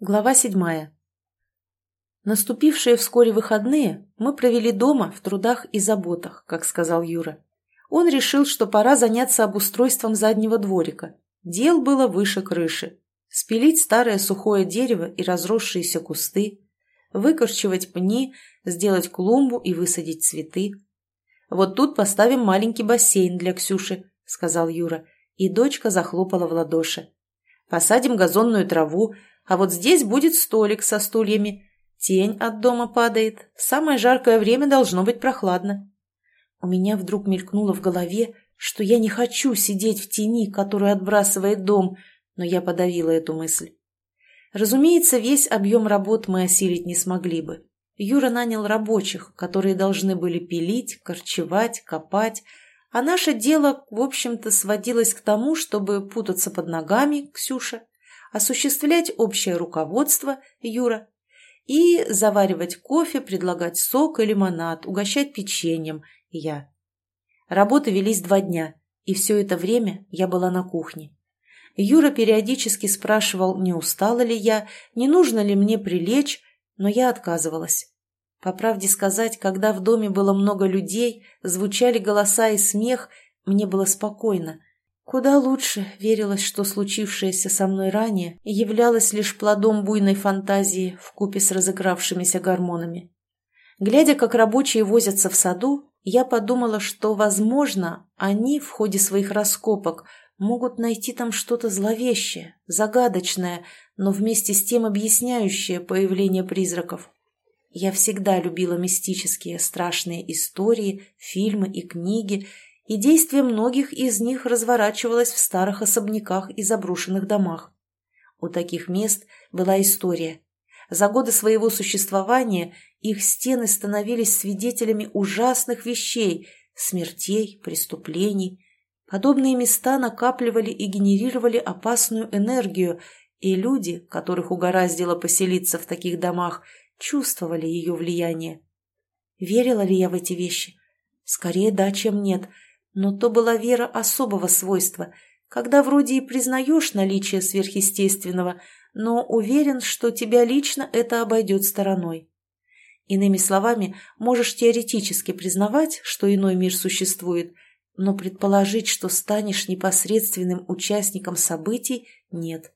Глава седьмая. Наступившие вскоре выходные мы провели дома в трудах и заботах, как сказал Юра. Он решил, что пора заняться обустройством заднего дворика. Дел было выше крыши. Спилить старое сухое дерево и разросшиеся кусты, выкорчевать пни, сделать клумбу и высадить цветы. «Вот тут поставим маленький бассейн для Ксюши», — сказал Юра, и дочка захлопала в ладоши. «Посадим газонную траву, а вот здесь будет столик со стульями. Тень от дома падает. В самое жаркое время должно быть прохладно. У меня вдруг мелькнуло в голове, что я не хочу сидеть в тени, которую отбрасывает дом, но я подавила эту мысль. Разумеется, весь объем работ мы осилить не смогли бы. Юра нанял рабочих, которые должны были пилить, корчевать, копать, а наше дело, в общем-то, сводилось к тому, чтобы путаться под ногами, Ксюша, осуществлять общее руководство Юра и заваривать кофе, предлагать сок и лимонад, угощать печеньем я. Работы велись два дня, и все это время я была на кухне. Юра периодически спрашивал, не устала ли я, не нужно ли мне прилечь, но я отказывалась. По правде сказать, когда в доме было много людей, звучали голоса и смех, мне было спокойно, Куда лучше верилось, что случившееся со мной ранее являлось лишь плодом буйной фантазии в купе с разыгравшимися гормонами. Глядя, как рабочие возятся в саду, я подумала, что, возможно, они в ходе своих раскопок могут найти там что-то зловещее, загадочное, но вместе с тем объясняющее появление призраков. Я всегда любила мистические, страшные истории, фильмы и книги, и действие многих из них разворачивалось в старых особняках и заброшенных домах. У таких мест была история. За годы своего существования их стены становились свидетелями ужасных вещей, смертей, преступлений. Подобные места накапливали и генерировали опасную энергию, и люди, которых угораздило поселиться в таких домах, чувствовали ее влияние. Верила ли я в эти вещи? Скорее да, чем нет – но то была вера особого свойства, когда вроде и признаешь наличие сверхъестественного, но уверен, что тебя лично это обойдет стороной. Иными словами, можешь теоретически признавать, что иной мир существует, но предположить, что станешь непосредственным участником событий, нет.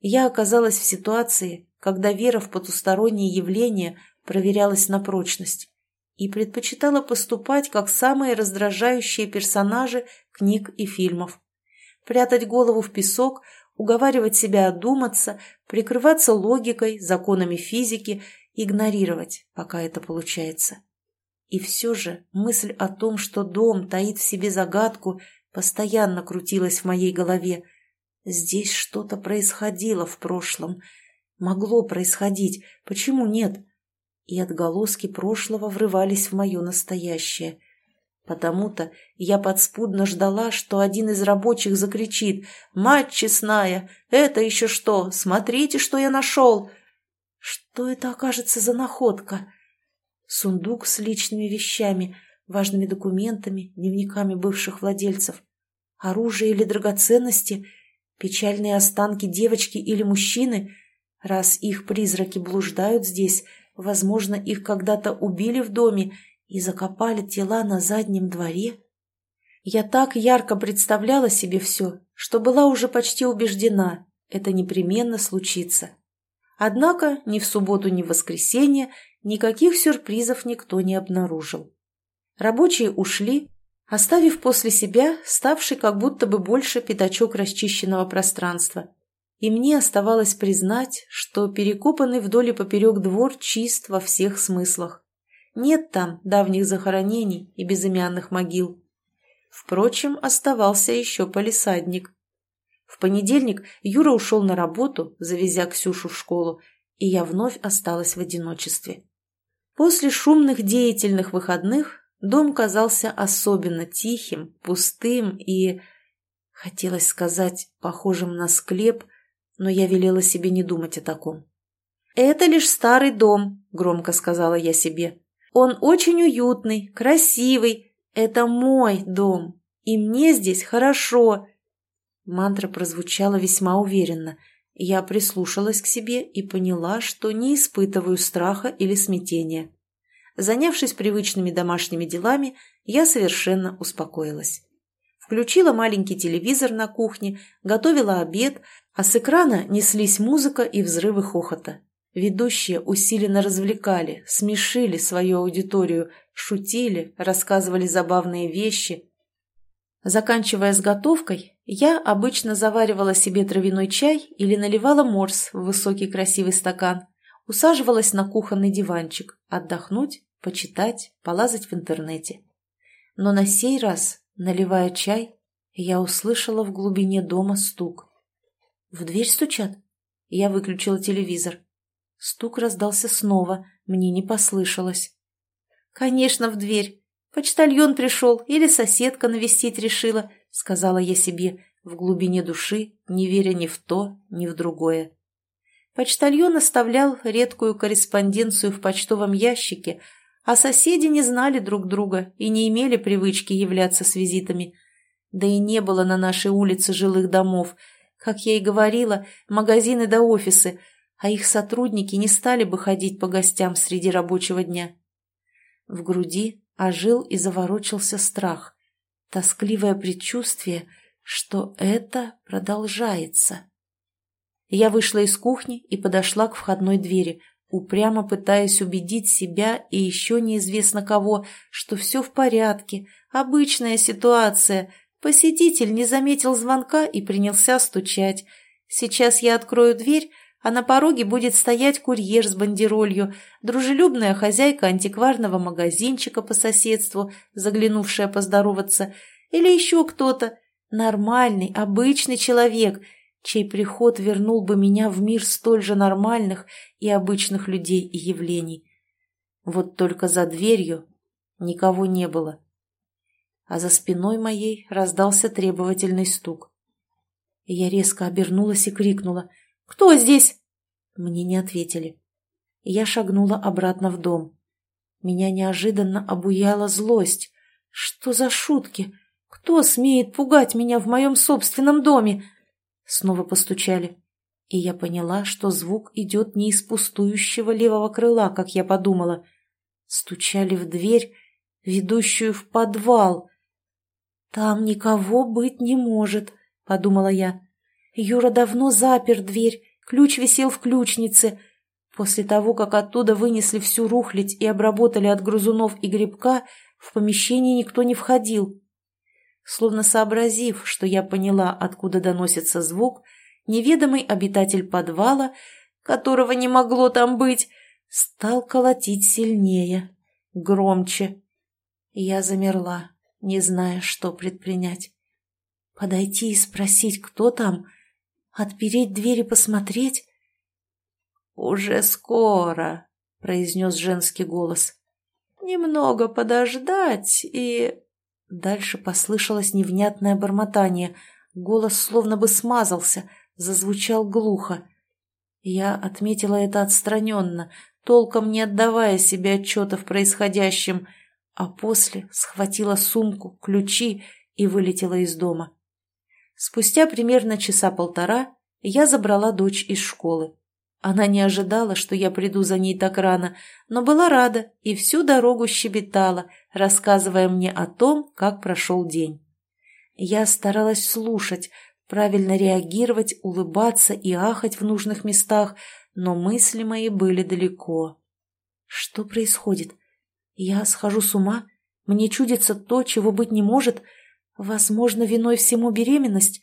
Я оказалась в ситуации, когда вера в потусторонние явления проверялась на прочность и предпочитала поступать как самые раздражающие персонажи книг и фильмов. Прятать голову в песок, уговаривать себя одуматься, прикрываться логикой, законами физики, игнорировать, пока это получается. И все же мысль о том, что дом таит в себе загадку, постоянно крутилась в моей голове. Здесь что-то происходило в прошлом. Могло происходить. Почему нет? И отголоски прошлого врывались в мое настоящее. Потому-то я подспудно ждала, что один из рабочих закричит «Мать честная! Это еще что? Смотрите, что я нашел!» Что это окажется за находка? Сундук с личными вещами, важными документами, дневниками бывших владельцев. Оружие или драгоценности, печальные останки девочки или мужчины. Раз их призраки блуждают здесь, Возможно, их когда-то убили в доме и закопали тела на заднем дворе. Я так ярко представляла себе все, что была уже почти убеждена, это непременно случится. Однако ни в субботу, ни в воскресенье никаких сюрпризов никто не обнаружил. Рабочие ушли, оставив после себя ставший как будто бы больше пятачок расчищенного пространства и мне оставалось признать, что перекопанный вдоль и поперек двор чист во всех смыслах. Нет там давних захоронений и безымянных могил. Впрочем, оставался еще полисадник. В понедельник Юра ушел на работу, завезя Ксюшу в школу, и я вновь осталась в одиночестве. После шумных деятельных выходных дом казался особенно тихим, пустым и, хотелось сказать, похожим на склеп – но я велела себе не думать о таком. «Это лишь старый дом», — громко сказала я себе. «Он очень уютный, красивый. Это мой дом, и мне здесь хорошо». Мантра прозвучала весьма уверенно, Я прислушалась к себе и поняла, что не испытываю страха или смятения. Занявшись привычными домашними делами, я совершенно успокоилась. Включила маленький телевизор на кухне, готовила обед, а с экрана неслись музыка и взрывы хохота. Ведущие усиленно развлекали, смешили свою аудиторию, шутили, рассказывали забавные вещи. Заканчивая с готовкой, я обычно заваривала себе травяной чай или наливала морс в высокий красивый стакан, усаживалась на кухонный диванчик, отдохнуть, почитать, полазать в интернете. Но на сей раз, наливая чай, я услышала в глубине дома стук. В дверь стучат. Я выключила телевизор. Стук раздался снова, мне не послышалось. «Конечно, в дверь. Почтальон пришел или соседка навестить решила», — сказала я себе в глубине души, не веря ни в то, ни в другое. Почтальон оставлял редкую корреспонденцию в почтовом ящике, а соседи не знали друг друга и не имели привычки являться с визитами. Да и не было на нашей улице жилых домов. Как я и говорила, магазины да офисы — а их сотрудники не стали бы ходить по гостям среди рабочего дня. В груди ожил и заворочился страх, тоскливое предчувствие, что это продолжается. Я вышла из кухни и подошла к входной двери, упрямо пытаясь убедить себя и еще неизвестно кого, что все в порядке, обычная ситуация. Посетитель не заметил звонка и принялся стучать. Сейчас я открою дверь, а на пороге будет стоять курьер с бандеролью, дружелюбная хозяйка антикварного магазинчика по соседству, заглянувшая поздороваться, или еще кто-то, нормальный, обычный человек, чей приход вернул бы меня в мир столь же нормальных и обычных людей и явлений. Вот только за дверью никого не было. А за спиной моей раздался требовательный стук. Я резко обернулась и крикнула — «Кто здесь?» Мне не ответили. Я шагнула обратно в дом. Меня неожиданно обуяла злость. Что за шутки? Кто смеет пугать меня в моем собственном доме? Снова постучали. И я поняла, что звук идет не из пустующего левого крыла, как я подумала. Стучали в дверь, ведущую в подвал. «Там никого быть не может», — подумала я. Юра давно запер дверь, ключ висел в ключнице. После того, как оттуда вынесли всю рухлядь и обработали от грызунов и грибка, в помещение никто не входил. Словно сообразив, что я поняла, откуда доносится звук, неведомый обитатель подвала, которого не могло там быть, стал колотить сильнее, громче. Я замерла, не зная, что предпринять. Подойти и спросить, кто там — Отпереть дверь и посмотреть? «Уже скоро», — произнес женский голос. «Немного подождать и...» Дальше послышалось невнятное бормотание. Голос словно бы смазался, зазвучал глухо. Я отметила это отстраненно, толком не отдавая себе отчета в происходящем, а после схватила сумку, ключи и вылетела из дома. Спустя примерно часа полтора я забрала дочь из школы. Она не ожидала, что я приду за ней так рано, но была рада и всю дорогу щебетала, рассказывая мне о том, как прошел день. Я старалась слушать, правильно реагировать, улыбаться и ахать в нужных местах, но мысли мои были далеко. Что происходит? Я схожу с ума? Мне чудится то, чего быть не может — Возможно, виной всему беременность,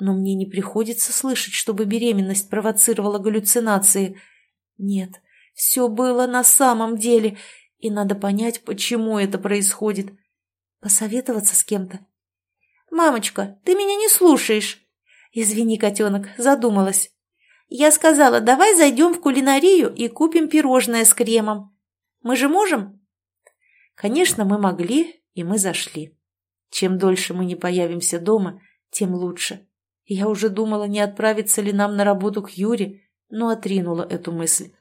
но мне не приходится слышать, чтобы беременность провоцировала галлюцинации. Нет, все было на самом деле, и надо понять, почему это происходит. Посоветоваться с кем-то. «Мамочка, ты меня не слушаешь!» «Извини, котенок, задумалась. Я сказала, давай зайдем в кулинарию и купим пирожное с кремом. Мы же можем?» Конечно, мы могли, и мы зашли. Чем дольше мы не появимся дома, тем лучше. Я уже думала, не отправиться ли нам на работу к Юре, но отринула эту мысль.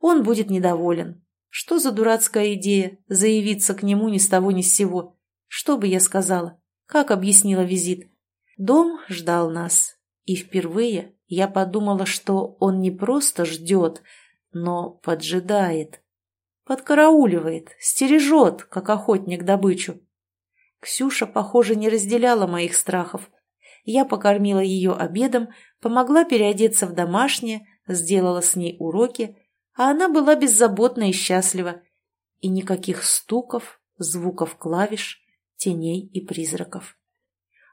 Он будет недоволен. Что за дурацкая идея заявиться к нему ни с того ни с сего? Что бы я сказала? Как объяснила визит? Дом ждал нас. И впервые Я подумала, что он не просто ждет, но поджидает. Подкарауливает, стережет, как охотник добычу. Ксюша, похоже, не разделяла моих страхов. Я покормила ее обедом, помогла переодеться в домашнее, сделала с ней уроки, а она была беззаботна и счастлива. И никаких стуков, звуков клавиш, теней и призраков.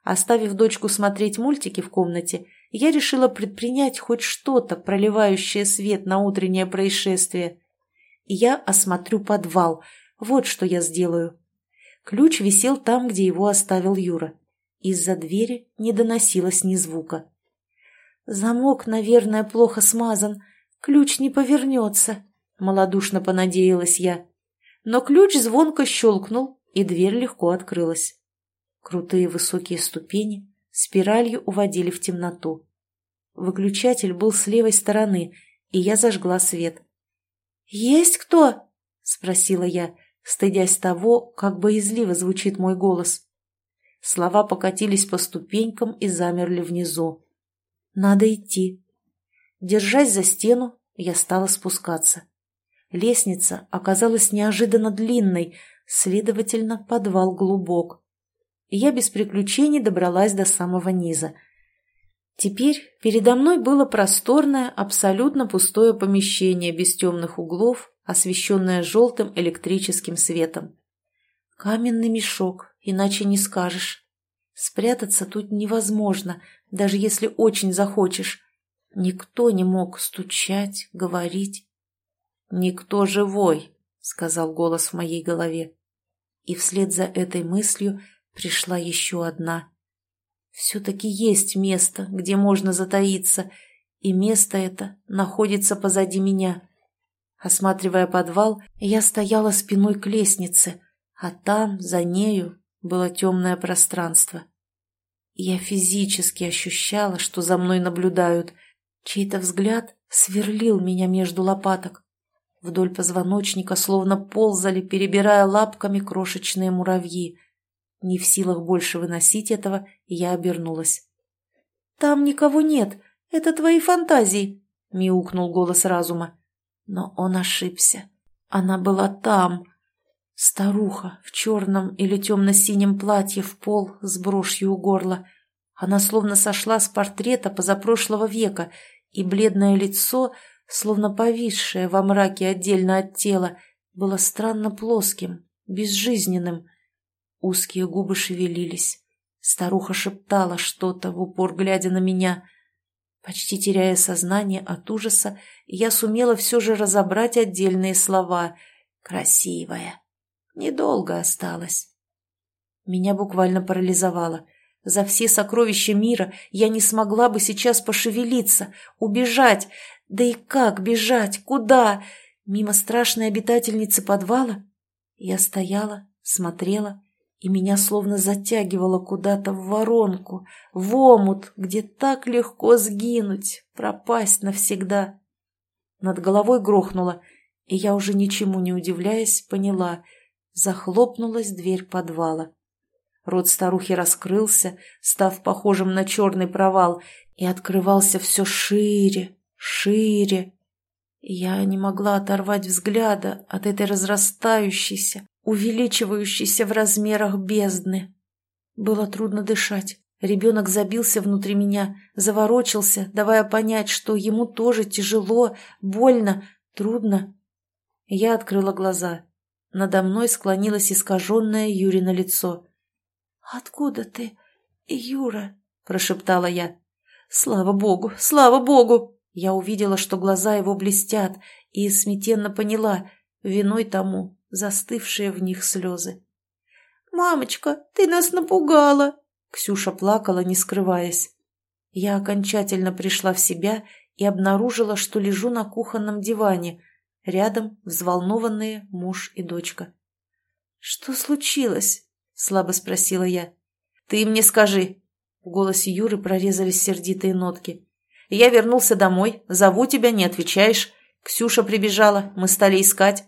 Оставив дочку смотреть мультики в комнате, я решила предпринять хоть что-то, проливающее свет на утреннее происшествие. Я осмотрю подвал. Вот что я сделаю. Ключ висел там, где его оставил Юра. Из-за двери не доносилось ни звука. «Замок, наверное, плохо смазан. Ключ не повернется», — малодушно понадеялась я. Но ключ звонко щелкнул, и дверь легко открылась. Крутые высокие ступени спиралью уводили в темноту. Выключатель был с левой стороны, и я зажгла свет. «Есть кто?» — спросила я, стыдясь того, как боязливо звучит мой голос. Слова покатились по ступенькам и замерли внизу. «Надо идти». Держась за стену, я стала спускаться. Лестница оказалась неожиданно длинной, следовательно, подвал глубок. Я без приключений добралась до самого низа. Теперь передо мной было просторное, абсолютно пустое помещение без темных углов, освещенное желтым электрическим светом. Каменный мешок, иначе не скажешь. Спрятаться тут невозможно, даже если очень захочешь. Никто не мог стучать, говорить. «Никто живой», — сказал голос в моей голове. И вслед за этой мыслью пришла еще одна. Все-таки есть место, где можно затаиться, и место это находится позади меня. Осматривая подвал, я стояла спиной к лестнице, а там, за нею, было темное пространство. Я физически ощущала, что за мной наблюдают. Чей-то взгляд сверлил меня между лопаток. Вдоль позвоночника словно ползали, перебирая лапками крошечные муравьи. Не в силах больше выносить этого, я обернулась. «Там никого нет, это твои фантазии», — мяукнул голос разума. Но он ошибся. Она была там. Старуха в черном или темно-синем платье в пол с брошью у горла. Она словно сошла с портрета позапрошлого века, и бледное лицо словно повисшее во мраке отдельно от тела, было странно плоским, безжизненным. Узкие губы шевелились. Старуха шептала что-то, в упор глядя на меня. Почти теряя сознание от ужаса, я сумела все же разобрать отдельные слова. «Красивая». Недолго осталось. Меня буквально парализовало. За все сокровища мира я не смогла бы сейчас пошевелиться, убежать, да и как бежать? Куда? Мимо страшной обитательницы подвала? Я стояла, смотрела, и меня словно затягивало куда-то в воронку, в омут, где так легко сгинуть, пропасть навсегда. Над головой грохнуло, и я уже ничему не удивляясь, поняла — захлопнулась дверь подвала. Рот старухи раскрылся, став похожим на черный провал, и открывался все шире, шире. Я не могла оторвать взгляда от этой разрастающейся, увеличивающейся в размерах бездны. Было трудно дышать. Ребенок забился внутри меня, заворочился, давая понять, что ему тоже тяжело, больно, трудно. Я открыла глаза. Надо мной склонилось искаженное Юрино лицо. «Откуда ты, Юра?» – прошептала я. «Слава богу! Слава богу!» Я увидела, что глаза его блестят, и смятенно поняла, виной тому застывшие в них слезы. «Мамочка, ты нас напугала!» Ксюша плакала, не скрываясь. Я окончательно пришла в себя и обнаружила, что лежу на кухонном диване. Рядом взволнованные муж и дочка. «Что случилось?» — слабо спросила я. «Ты мне скажи!» В голосе Юры прорезались сердитые нотки. «Я вернулся домой. Зову тебя, не отвечаешь. Ксюша прибежала. Мы стали искать».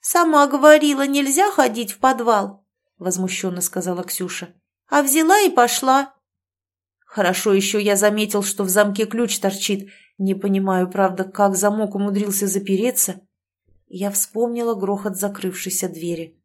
«Сама говорила, нельзя ходить в подвал», — возмущенно сказала Ксюша. «А взяла и пошла». Хорошо еще я заметил, что в замке ключ торчит. Не понимаю, правда, как замок умудрился запереться. Я вспомнила грохот закрывшейся двери.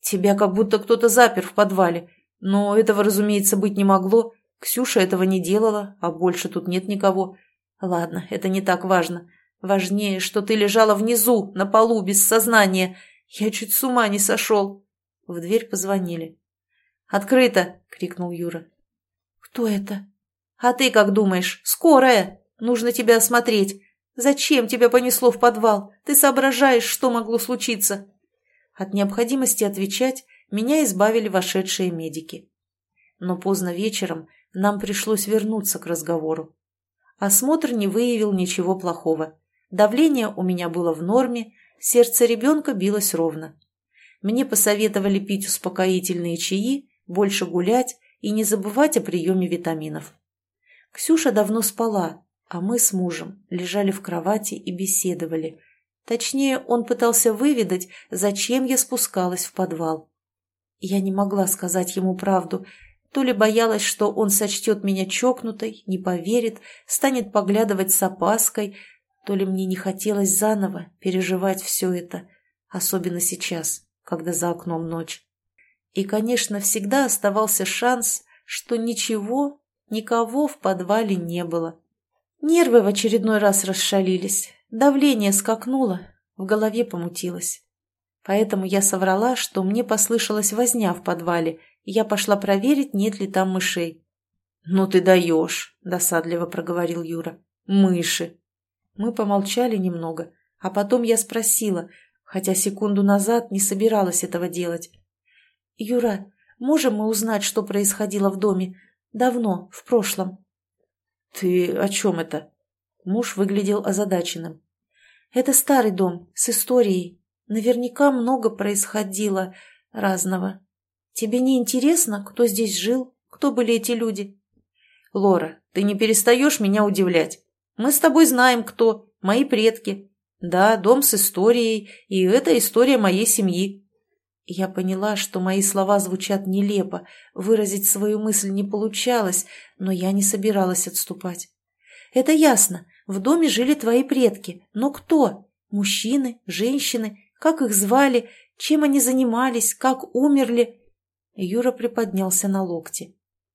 Тебя как будто кто-то запер в подвале. Но этого, разумеется, быть не могло. Ксюша этого не делала, а больше тут нет никого. Ладно, это не так важно. Важнее, что ты лежала внизу, на полу, без сознания. Я чуть с ума не сошел. В дверь позвонили. «Открыто!» — крикнул Юра. «Кто это?» «А ты как думаешь? Скорая! Нужно тебя осмотреть. Зачем тебя понесло в подвал? Ты соображаешь, что могло случиться?» От необходимости отвечать меня избавили вошедшие медики. Но поздно вечером нам пришлось вернуться к разговору. Осмотр не выявил ничего плохого. Давление у меня было в норме, сердце ребенка билось ровно. Мне посоветовали пить успокоительные чаи, больше гулять и не забывать о приеме витаминов. Ксюша давно спала, а мы с мужем лежали в кровати и беседовали. Точнее, он пытался выведать, зачем я спускалась в подвал. Я не могла сказать ему правду, то ли боялась, что он сочтет меня чокнутой, не поверит, станет поглядывать с опаской, то ли мне не хотелось заново переживать все это, особенно сейчас, когда за окном ночь. И, конечно, всегда оставался шанс, что ничего, никого в подвале не было. Нервы в очередной раз расшалились, давление скакнуло, в голове помутилось. Поэтому я соврала, что мне послышалась возня в подвале, и я пошла проверить, нет ли там мышей. «Ну ты даешь», — досадливо проговорил Юра. «Мыши». Мы помолчали немного, а потом я спросила, хотя секунду назад не собиралась этого делать. «Юра, можем мы узнать, что происходило в доме? Давно, в прошлом?» «Ты о чем это?» Муж выглядел озадаченным. «Это старый дом, с историей. Наверняка много происходило разного. Тебе не интересно, кто здесь жил, кто были эти люди?» «Лора, ты не перестаешь меня удивлять. Мы с тобой знаем, кто. Мои предки. Да, дом с историей, и это история моей семьи. Я поняла, что мои слова звучат нелепо, выразить свою мысль не получалось, но я не собиралась отступать. «Это ясно. В доме жили твои предки. Но кто? Мужчины? Женщины? Как их звали? Чем они занимались? Как умерли?» Юра приподнялся на локте.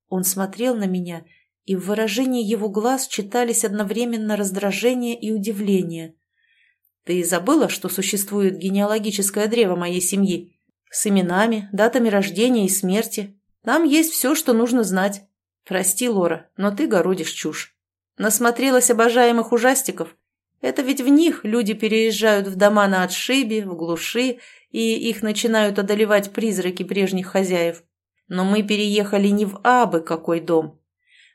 Он смотрел на меня, и в выражении его глаз читались одновременно раздражение и удивление. «Ты забыла, что существует генеалогическое древо моей семьи?» С именами, датами рождения и смерти. Там есть все, что нужно знать. Прости, Лора, но ты городишь чушь. Насмотрелась обожаемых ужастиков. Это ведь в них люди переезжают в дома на отшибе, в глуши, и их начинают одолевать призраки прежних хозяев. Но мы переехали не в абы какой дом.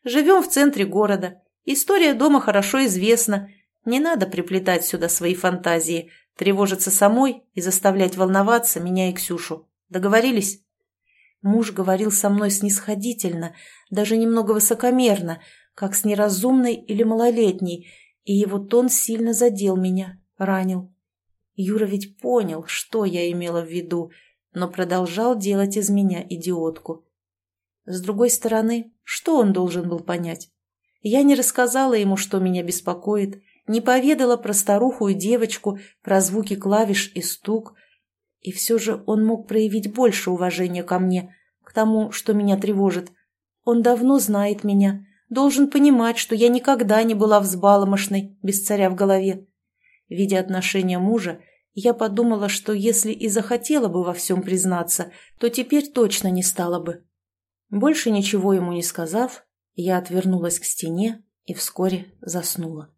Живем в центре города. История дома хорошо известна. Не надо приплетать сюда свои фантазии. Тревожиться самой и заставлять волноваться меня и Ксюшу. Договорились? Муж говорил со мной снисходительно, даже немного высокомерно, как с неразумной или малолетней, и его тон сильно задел меня, ранил. Юра ведь понял, что я имела в виду, но продолжал делать из меня идиотку. С другой стороны, что он должен был понять? Я не рассказала ему, что меня беспокоит, не поведала про старуху и девочку, про звуки клавиш и стук. И все же он мог проявить больше уважения ко мне, к тому, что меня тревожит. Он давно знает меня, должен понимать, что я никогда не была взбаломошной, без царя в голове. Видя отношения мужа, я подумала, что если и захотела бы во всем признаться, то теперь точно не стала бы. Больше ничего ему не сказав, я отвернулась к стене и вскоре заснула.